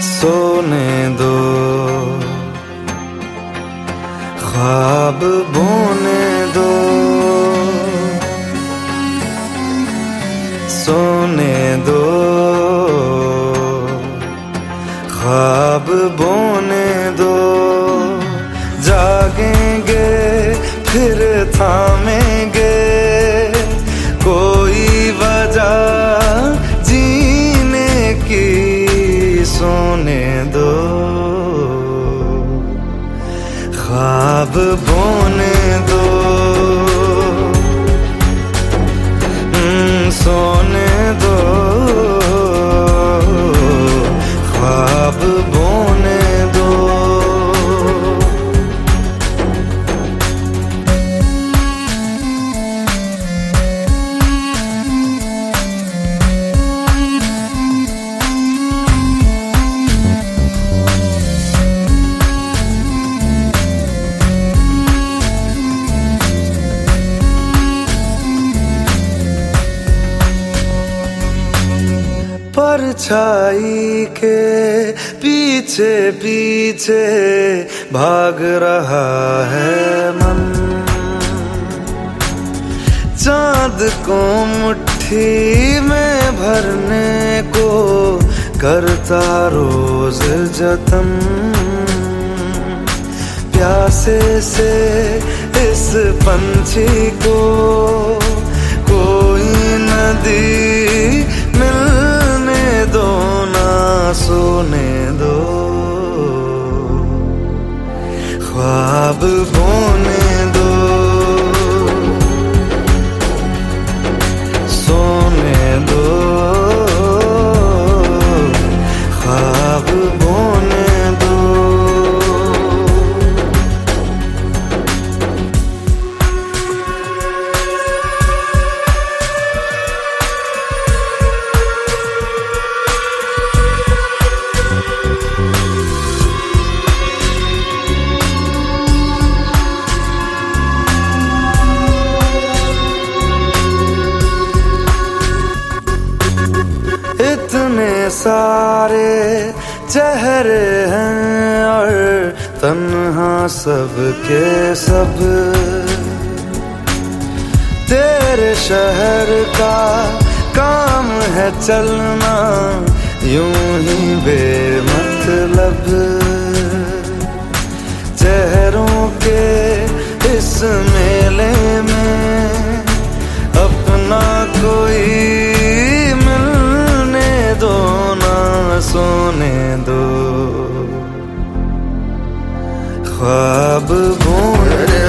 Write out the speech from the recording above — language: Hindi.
सोने दो। ख्वाब बोने दो। सोने दो। ख्वाब बोने दो। जागेंगे फिर थामेंगे। ख्वाब बोने दो। परछाई के पीछे पीछे भाग रहा है मन। चाँद को मुट्ठी में भरने को करता रोज जतन। प्यासे से इस पंछी को ख्वाब बोने सारे चेहरे हैं और तन्हा सब के सब। तेरे शहर का काम है चलना, यूँ ही बेमतलब। सब बोल